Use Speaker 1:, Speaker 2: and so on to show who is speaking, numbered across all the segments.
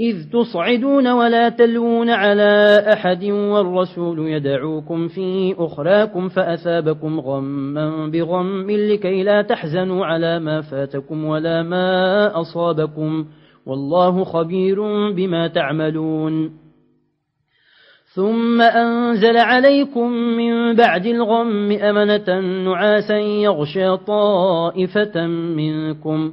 Speaker 1: إذ تصعدون ولا تلون على أحد والرسول يدعوكم في أخراكم فأثابكم غما بغم لكي لا تحزنوا على ما فاتكم ولا ما أصابكم والله خبير بما تعملون. ثم أنزل عليكم من بعد الغم أمنة نعاسا يغشى طائفة منكم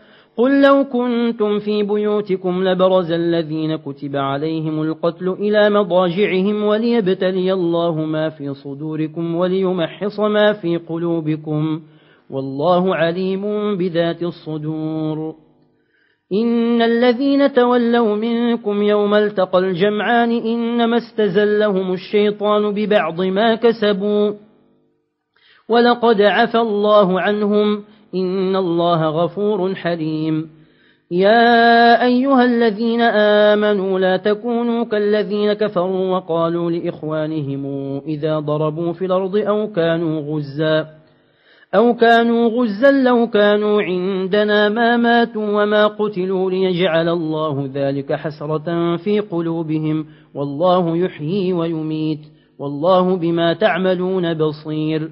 Speaker 1: قل لو كنتم في بيوتكم لبرز الذين كتب عليهم القتل إلى مضاجعهم وليبتلي الله ما في صدوركم وليمحص ما في قلوبكم والله عليم بذات الصدور. إن الذين تولوا منكم يوم التقى الجمعان إنما استزلهم الشيطان ببعض ما كسبوا ولقد عفى الله عنهم إن الله غفور حليم. يا أيها الذين آمنوا لا تكونوا كالذين كفروا وقالوا لإخوانهم إذا ضربوا في الأرض أو كانوا غزا أو كانوا غزا لو كانوا عندنا ما ماتوا وما قتلوا ليجعل الله ذلك حسرة في قلوبهم والله يحيي ويميت والله بما تعملون بصير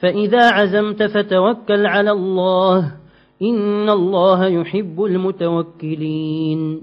Speaker 1: فإذا عزمت فتوكل على الله إن الله يحب المتوكلين